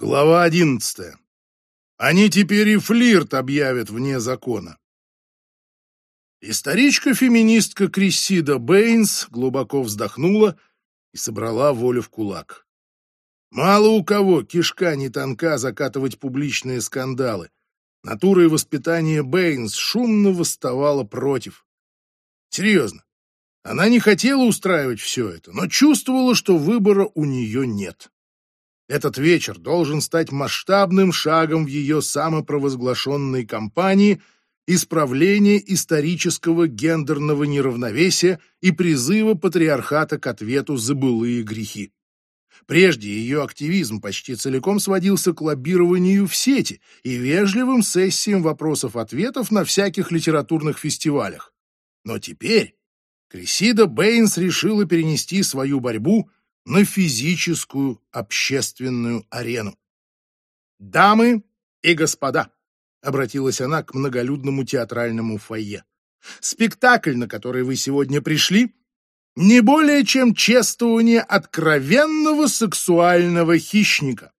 Глава одиннадцатая. Они теперь и флирт объявят вне закона. Историчка-феминистка Крессида Бэйнс глубоко вздохнула и собрала волю в кулак. Мало у кого кишка не тонка закатывать публичные скандалы. Натура и воспитание Бэйнс шумно восставала против. Серьезно, она не хотела устраивать все это, но чувствовала, что выбора у нее нет. Этот вечер должен стать масштабным шагом в ее самопровозглашенной кампании исправления исторического гендерного неравновесия и призыва патриархата к ответу за былые грехи. Прежде ее активизм почти целиком сводился к лоббированию в сети и вежливым сессиям вопросов-ответов на всяких литературных фестивалях. Но теперь Крисида Бэйнс решила перенести свою борьбу на физическую общественную арену. «Дамы и господа!» — обратилась она к многолюдному театральному фойе. «Спектакль, на который вы сегодня пришли, не более чем чествование откровенного сексуального хищника.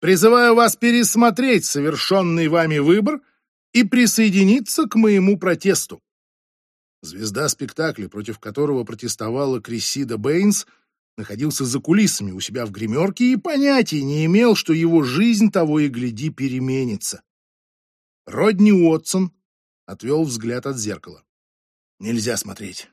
Призываю вас пересмотреть совершенный вами выбор и присоединиться к моему протесту». Звезда спектакля, против которого протестовала Крессида Бэйнс — находился за кулисами у себя в гримерке и понятия не имел, что его жизнь того и гляди переменится. Родни Уотсон отвел взгляд от зеркала. Нельзя смотреть.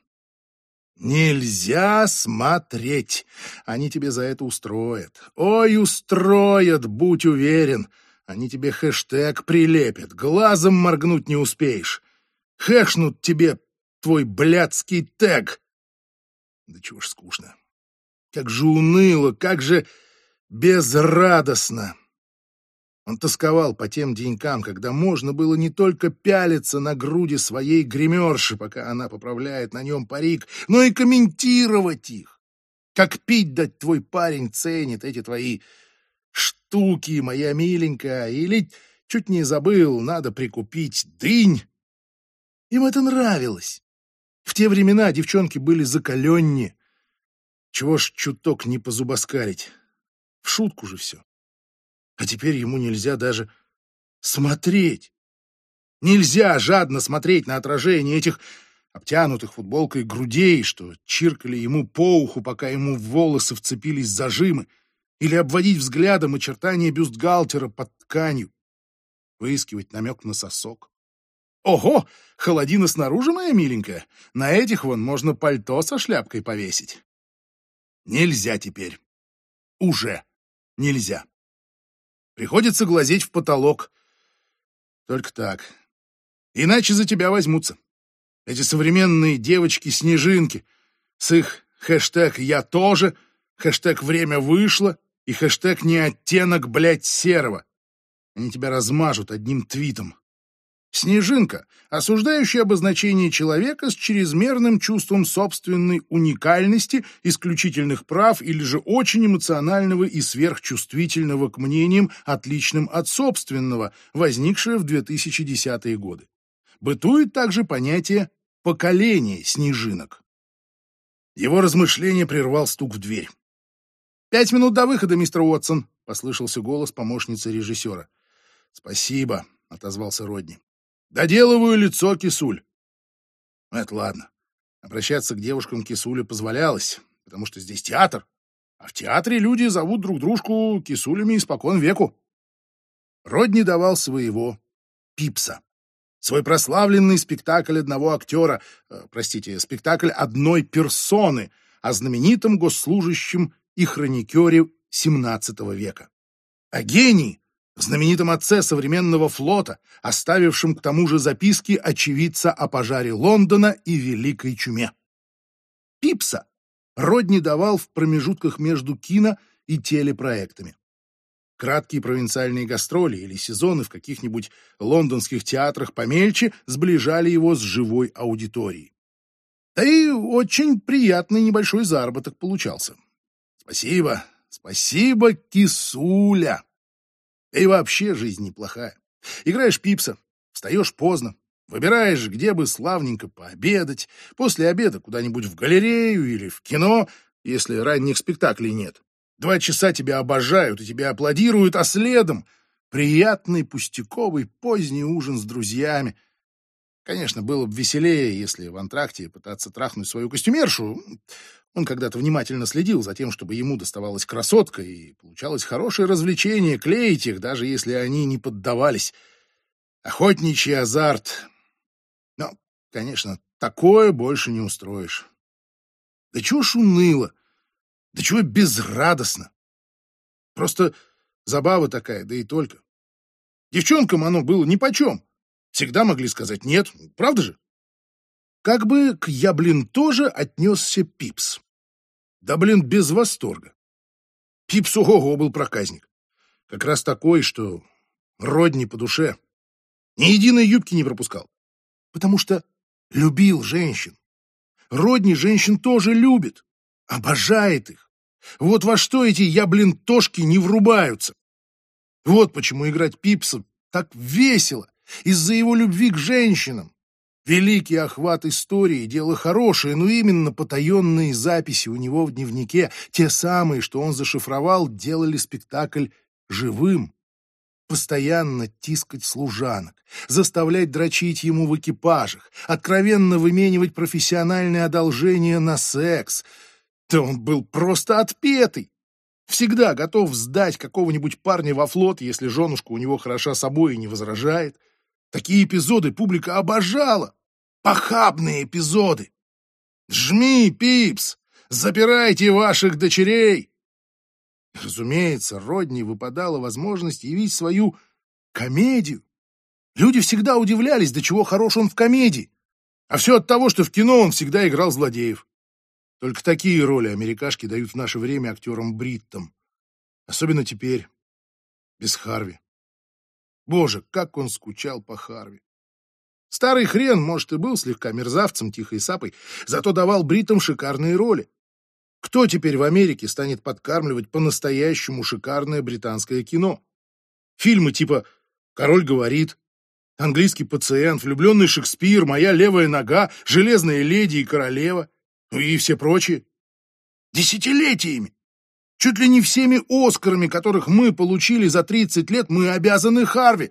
Нельзя смотреть. Они тебе за это устроят. Ой, устроят, будь уверен. Они тебе хэштег прилепят. Глазом моргнуть не успеешь. Хэшнут тебе твой блядский тег. Да чего ж скучно. Как же уныло, как же безрадостно. Он тосковал по тем денькам, когда можно было не только пялиться на груди своей гримерши, пока она поправляет на нем парик, но и комментировать их. Как пить дать твой парень ценит эти твои штуки, моя миленькая, или, чуть не забыл, надо прикупить дынь. Им это нравилось. В те времена девчонки были закаленнее, чего ж чуток не позубоскалить? В шутку же все. А теперь ему нельзя даже смотреть. Нельзя жадно смотреть на отражение этих обтянутых футболкой грудей, что чиркали ему по уху, пока ему в волосы вцепились зажимы, или обводить взглядом очертания бюстгальтера под тканью, выискивать намек на сосок. Ого, холодина снаружи, моя миленькая. На этих вон можно пальто со шляпкой повесить. Нельзя теперь. Уже нельзя. Приходится глазеть в потолок. Только так. Иначе за тебя возьмутся. Эти современные девочки-снежинки с их хэштег «Я тоже», хэштег «Время вышло» и хэштег «Не оттенок, блядь, серого». Они тебя размажут одним твитом. Снежинка, осуждающая обозначение человека с чрезмерным чувством собственной уникальности, исключительных прав или же очень эмоционального и сверхчувствительного к мнениям, отличным от собственного, возникшее в 2010-е годы. Бытует также понятие «поколение снежинок». Его размышление прервал стук в дверь. «Пять минут до выхода, мистер Уотсон», — послышался голос помощницы режиссера. «Спасибо», — отозвался Родни. Доделываю лицо кисуль. Это ладно. Обращаться к девушкам кисуля позволялось, потому что здесь театр. А в театре люди зовут друг дружку кисулями испокон веку. Родни давал своего пипса. Свой прославленный спектакль одного актера, э, простите, спектакль одной персоны о знаменитом госслужащем и хроникере XVII века. О гении, знаменитом отце современного флота, оставившем к тому же записки очевидца о пожаре Лондона и Великой чуме. Пипса Родни давал в промежутках между кино и телепроектами. Краткие провинциальные гастроли или сезоны в каких-нибудь лондонских театрах помельче сближали его с живой аудиторией. Да и очень приятный небольшой заработок получался. Спасибо, спасибо, кисуля! И вообще жизнь неплохая. Играешь пипса, встаешь поздно, выбираешь, где бы славненько пообедать, после обеда куда-нибудь в галерею или в кино, если ранних спектаклей нет. Два часа тебя обожают и тебя аплодируют, а следом приятный пустяковый поздний ужин с друзьями. Конечно, было бы веселее, если в антракте пытаться трахнуть свою костюмершу. Он когда-то внимательно следил за тем, чтобы ему доставалась красотка, и получалось хорошее развлечение клеить их, даже если они не поддавались. Охотничий азарт. Но, конечно, такое больше не устроишь. Да чего ж уныло, да чего безрадостно. Просто забава такая, да и только. Девчонкам оно было нипочем. Всегда могли сказать «нет», правда же? Как бы к «я, блин, тоже» отнесся Пипс. Да, блин, без восторга. Пипс ого был проказник. Как раз такой, что родни по душе. Ни единой юбки не пропускал. Потому что любил женщин. Родни женщин тоже любит. Обожает их. Вот во что эти «я, блин, тошки» не врубаются. Вот почему играть Пипса так весело, из-за его любви к женщинам. Великий охват истории, дело хорошее, но именно потаенные записи у него в дневнике, те самые, что он зашифровал, делали спектакль живым. Постоянно тискать служанок, заставлять дрочить ему в экипажах, откровенно выменивать профессиональные одолжения на секс. Да он был просто отпетый. Всегда готов сдать какого-нибудь парня во флот, если женушка у него хороша собой и не возражает. Такие эпизоды публика обожала. Похабные эпизоды. Жми, Пипс! Запирайте ваших дочерей! Разумеется, Родни выпадала возможность явить свою комедию. Люди всегда удивлялись, до чего хорош он в комедии. А все от того, что в кино он всегда играл злодеев. Только такие роли америкашки дают в наше время актерам-бриттам. Особенно теперь, без Харви. Боже, как он скучал по Харви. Старый хрен, может, и был слегка мерзавцем, тихой сапой, зато давал бритам шикарные роли. Кто теперь в Америке станет подкармливать по-настоящему шикарное британское кино? Фильмы типа «Король говорит», «Английский пациент», «Влюбленный Шекспир», «Моя левая нога», «Железная леди и королева» и все прочие. Десятилетиями. Чуть ли не всеми Оскарами, которых мы получили за 30 лет, мы обязаны Харви.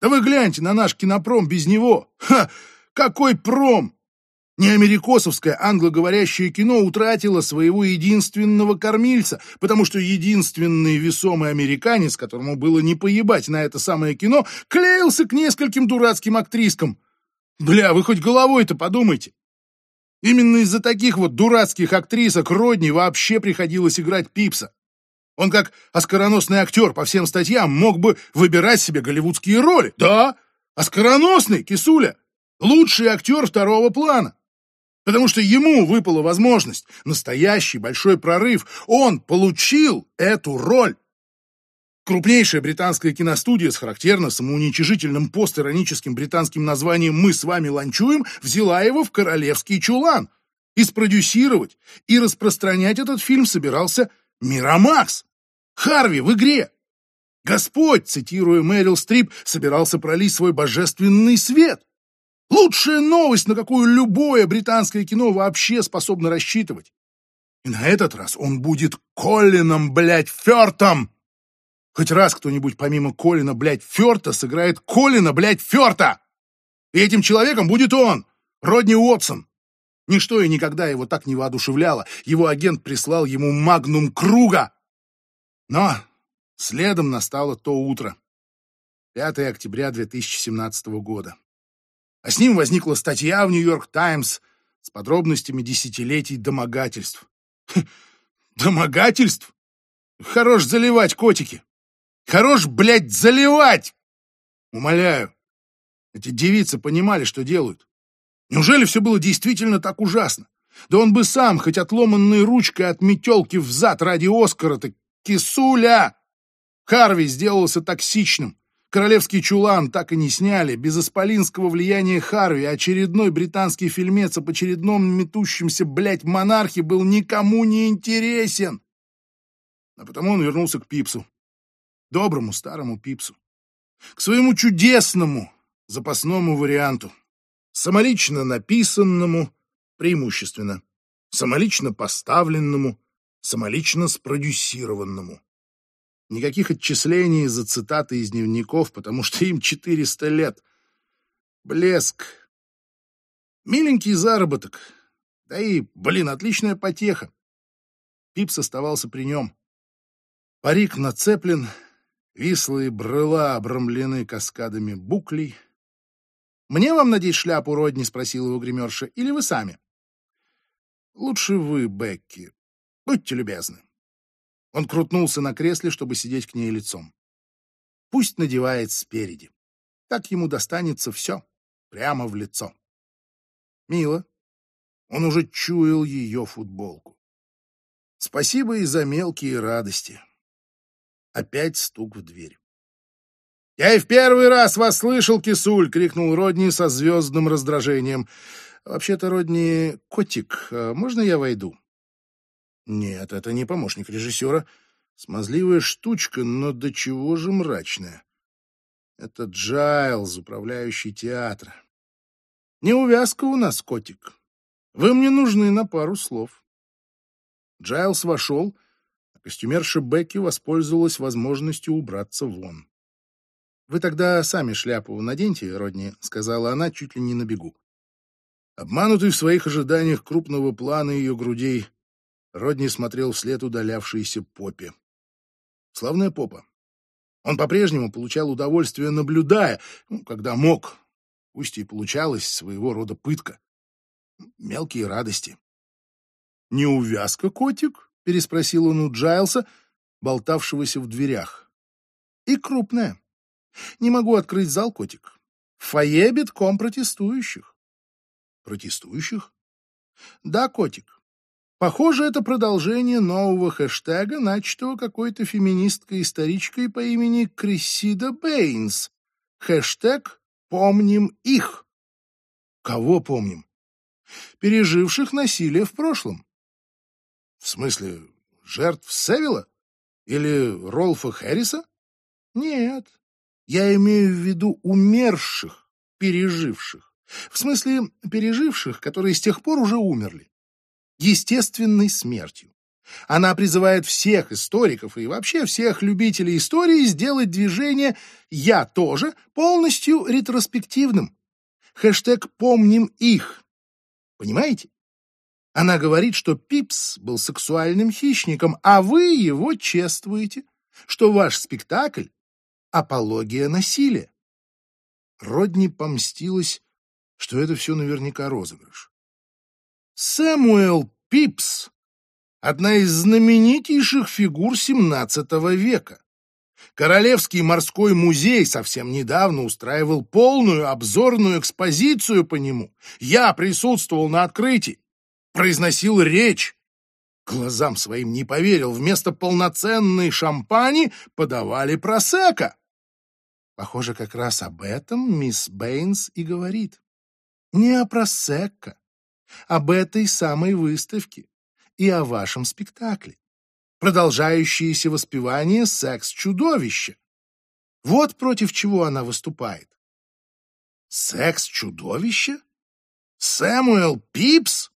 Да вы гляньте на наш кинопром без него. Ха! Какой пром! Не америкосовское англоговорящее кино утратило своего единственного кормильца, потому что единственный весомый американец, которому было не поебать на это самое кино, клеился к нескольким дурацким актрискам. Бля, вы хоть головой-то подумайте. Именно из-за таких вот дурацких актрисок Родни вообще приходилось играть Пипса. Он как оскароносный актер по всем статьям мог бы выбирать себе голливудские роли. Да, оскароносный, кисуля. Лучший актер второго плана. Потому что ему выпала возможность, настоящий большой прорыв. Он получил эту роль. Крупнейшая британская киностудия с характерно самоуничижительным постироническим британским названием «Мы с вами ланчуем» взяла его в королевский чулан. И спродюсировать, и распространять этот фильм собирался Мирамакс. Харви в игре. Господь, цитируя Мэрил Стрип, собирался пролить свой божественный свет. Лучшая новость, на какую любое британское кино вообще способно рассчитывать. И на этот раз он будет Коллином, блядь, Фёртом. Хоть раз кто-нибудь помимо Колина, блядь, Фёрта сыграет Колина, блядь, Фёрта! И этим человеком будет он, Родни Уотсон. Ничто и никогда его так не воодушевляло. Его агент прислал ему магнум круга. Но следом настало то утро. 5 октября 2017 года. А с ним возникла статья в «Нью-Йорк Таймс» с подробностями десятилетий домогательств. Домогательств? Хорош заливать котики. Хорош, блядь, заливать! Умоляю. Эти девицы понимали, что делают. Неужели все было действительно так ужасно? Да он бы сам, хоть отломанной ручкой от метелки в зад ради Оскара-то, кисуля! Харви сделался токсичным. Королевский чулан так и не сняли. Без исполинского влияния Харви очередной британский фильмец об очередном метущемся, блядь, монархе был никому не интересен. А потому он вернулся к Пипсу доброму старому Пипсу, к своему чудесному запасному варианту, самолично написанному преимущественно, самолично поставленному, самолично спродюсированному. Никаких отчислений за цитаты из дневников, потому что им 400 лет. Блеск. Миленький заработок. Да и, блин, отличная потеха. Пипс оставался при нем. Парик нацеплен, вислые брыла обрамлены каскадами буклей. «Мне вам надеть шляпу, Родни?» — спросил его гримерша. «Или вы сами?» «Лучше вы, Бекки. Будьте любезны». Он крутнулся на кресле, чтобы сидеть к ней лицом. Пусть надевает спереди. Так ему достанется все, прямо в лицо. Мило. Он уже чуял ее футболку. Спасибо и за мелкие радости. Опять стук в дверь. «Я и в первый раз вас слышал, кисуль!» — крикнул Родни со звездным раздражением. «Вообще-то, Родни, котик, а можно я войду?» Нет, это не помощник режиссера. Смазливая штучка, но до чего же мрачная. Это Джайлз, управляющий театра. Не увязка у нас, котик. Вы мне нужны на пару слов. Джайлз вошел, костюмерша Бекки воспользовалась возможностью убраться вон. «Вы тогда сами шляпу наденьте, Родни», — сказала она чуть ли не на бегу. Обманутый в своих ожиданиях крупного плана ее грудей, Родни смотрел вслед удалявшейся попе. Славная попа. Он по-прежнему получал удовольствие, наблюдая, ну, когда мог. Пусть и получалась своего рода пытка. Мелкие радости. «Не увязка, котик?» — переспросил он у Джайлса, болтавшегося в дверях. «И крупная. Не могу открыть зал, котик. В битком протестующих». «Протестующих?» «Да, котик. Похоже, это продолжение нового хэштега, начатого какой-то феминисткой-историчкой по имени Крессида Бэйнс. Хэштег «Помним их». Кого помним? Переживших насилие в прошлом. В смысле, жертв Севила? Или Ролфа Хэрриса? Нет, я имею в виду умерших, переживших. В смысле, переживших, которые с тех пор уже умерли естественной смертью. Она призывает всех историков и вообще всех любителей истории сделать движение «Я тоже» полностью ретроспективным. Хэштег «Помним их». Понимаете? Она говорит, что Пипс был сексуальным хищником, а вы его чествуете, что ваш спектакль — апология насилия. Родни помстилась, что это все наверняка розыгрыш. Сэмуэл Пипс — одна из знаменитейших фигур XVII века. Королевский морской музей совсем недавно устраивал полную обзорную экспозицию по нему. Я присутствовал на открытии, произносил речь. Глазам своим не поверил, вместо полноценной шампани подавали просека. Похоже, как раз об этом мисс Бэйнс и говорит. Не о просекко, об этой самой выставке и о вашем спектакле. Продолжающееся воспевание секс-чудовища. Вот против чего она выступает. Секс-чудовище? Сэмуэл Пипс?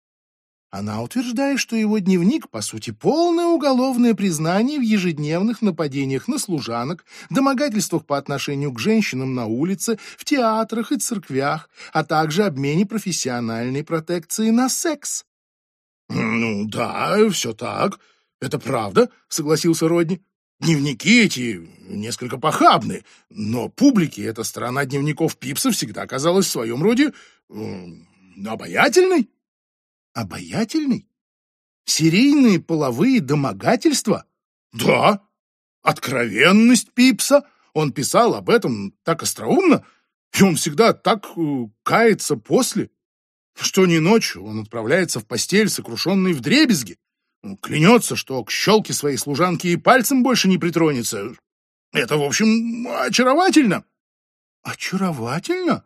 Она утверждает, что его дневник, по сути, полное уголовное признание в ежедневных нападениях на служанок, домогательствах по отношению к женщинам на улице, в театрах и церквях, а также обмене профессиональной протекции на секс. «Ну да, все так. Это правда», — согласился Родни. «Дневники эти несколько похабны, но публике эта сторона дневников Пипса всегда казалась в своем роде э, обаятельной». Обаятельный? Серийные половые домогательства? Да. Откровенность Пипса. Он писал об этом так остроумно, и он всегда так э, кается после, что ни ночью он отправляется в постель, сокрушенный в дребезги. Клянется, что к щелке своей служанки и пальцем больше не притронется. Это, в общем, очаровательно. Очаровательно?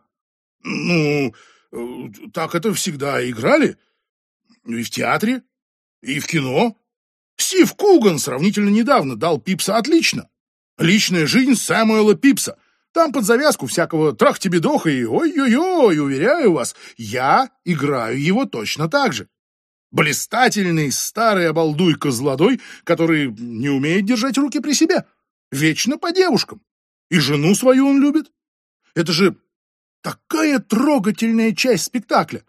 Ну, э, так это всегда играли. Ну и в театре, и в кино. Стив Куган сравнительно недавно дал Пипса отлично. Личная жизнь Сэмуэла Пипса. Там под завязку всякого трах тебе доха и ой-ой-ой, уверяю вас, я играю его точно так же. Блистательный старый обалдуйка-злодой, который не умеет держать руки при себе. Вечно по девушкам. И жену свою он любит. Это же такая трогательная часть спектакля.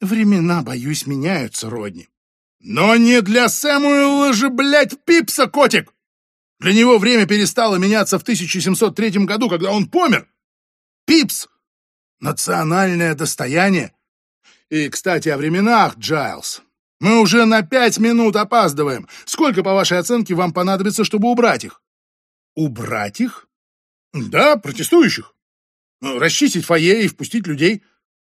Времена, боюсь, меняются, Родни. Но не для Сэмуэла же, блядь, Пипса, котик! Для него время перестало меняться в 1703 году, когда он помер. Пипс — национальное достояние. И, кстати, о временах, Джайлз. Мы уже на пять минут опаздываем. Сколько, по вашей оценке, вам понадобится, чтобы убрать их? Убрать их? Да, протестующих. Расчистить фойе и впустить людей.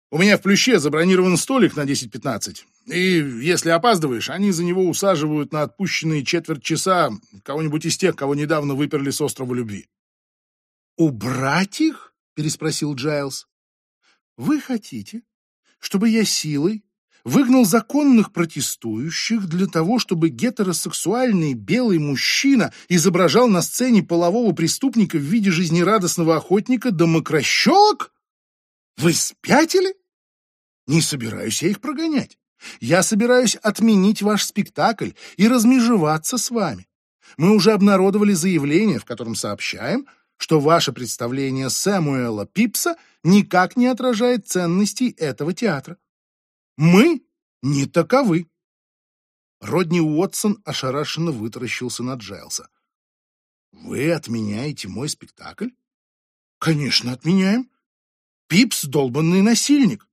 У меня в Плюще забронирован столик на 10-15. И если опаздываешь, они за него усаживают на отпущенные четверть часа кого-нибудь из тех, кого недавно выперли с острова любви. «Убрать их?» — переспросил Джайлз. «Вы хотите, чтобы я силой выгнал законных протестующих для того, чтобы гетеросексуальный белый мужчина изображал на сцене полового преступника в виде жизнерадостного охотника домокращелок? Вы спятили? Не собираюсь я их прогонять. Я собираюсь отменить ваш спектакль и размежеваться с вами. Мы уже обнародовали заявление, в котором сообщаем, что ваше представление Сэмуэла Пипса никак не отражает ценностей этого театра. Мы не таковы. Родни Уотсон ошарашенно вытаращился на Джайлса. «Вы отменяете мой спектакль?» «Конечно, отменяем. Пипс — долбанный насильник.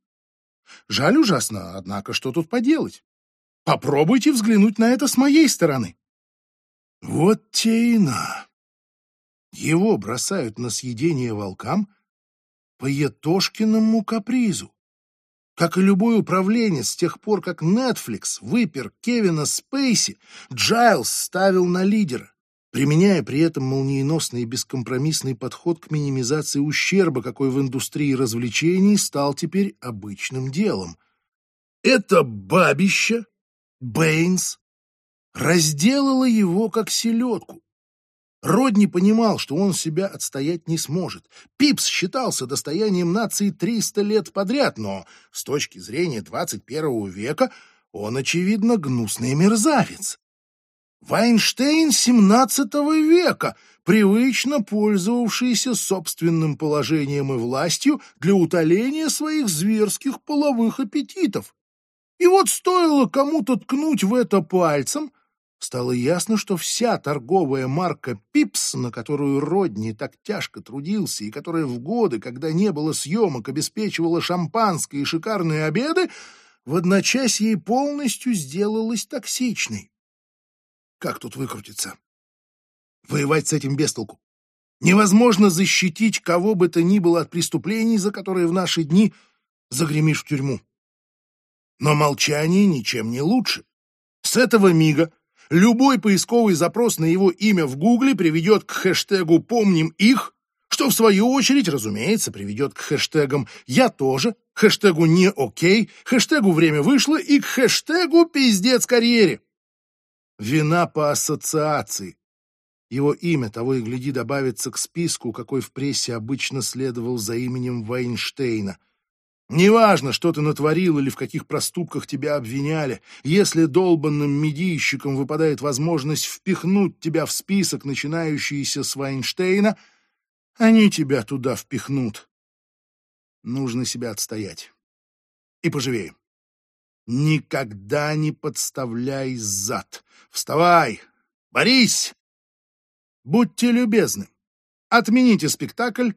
Жаль ужасно, однако что тут поделать? Попробуйте взглянуть на это с моей стороны». «Вот те и на. Его бросают на съедение волкам по Етошкиному капризу как и любой управленец, с тех пор, как Netflix выпер Кевина Спейси, Джайлз ставил на лидера, применяя при этом молниеносный и бескомпромиссный подход к минимизации ущерба, какой в индустрии развлечений стал теперь обычным делом. Это бабище, Бэйнс, разделало его как селедку, Родни понимал, что он себя отстоять не сможет. Пипс считался достоянием нации 300 лет подряд, но с точки зрения 21 века он, очевидно, гнусный мерзавец. Вайнштейн 17 века, привычно пользовавшийся собственным положением и властью для утоления своих зверских половых аппетитов. И вот стоило кому-то ткнуть в это пальцем — стало ясно, что вся торговая марка «Пипс», на которую Родни так тяжко трудился и которая в годы, когда не было съемок, обеспечивала шампанское и шикарные обеды, в одночасье полностью сделалась токсичной. Как тут выкрутиться? Воевать с этим бестолку. Невозможно защитить кого бы то ни было от преступлений, за которые в наши дни загремишь в тюрьму. Но молчание ничем не лучше. С этого мига Любой поисковый запрос на его имя в Гугле приведет к хэштегу «Помним их», что в свою очередь, разумеется, приведет к хэштегам «Я тоже», хэштегу «Не окей», хэштегу «Время вышло» и к хэштегу «Пиздец карьере». Вина по ассоциации. Его имя, того и гляди, добавится к списку, какой в прессе обычно следовал за именем Вайнштейна — Неважно, что ты натворил или в каких проступках тебя обвиняли, если долбанным медийщикам выпадает возможность впихнуть тебя в список, начинающийся с Вайнштейна, они тебя туда впихнут. Нужно себя отстоять. И поживее. Никогда не подставляй зад. Вставай! Борись! Будьте любезны. Отмените спектакль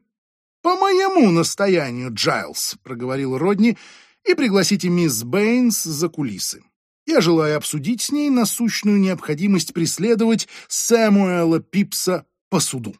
«По моему настоянию, Джайлз», — проговорил Родни, — «и пригласите мисс Бэйнс за кулисы. Я желаю обсудить с ней насущную необходимость преследовать Сэмуэла Пипса по суду».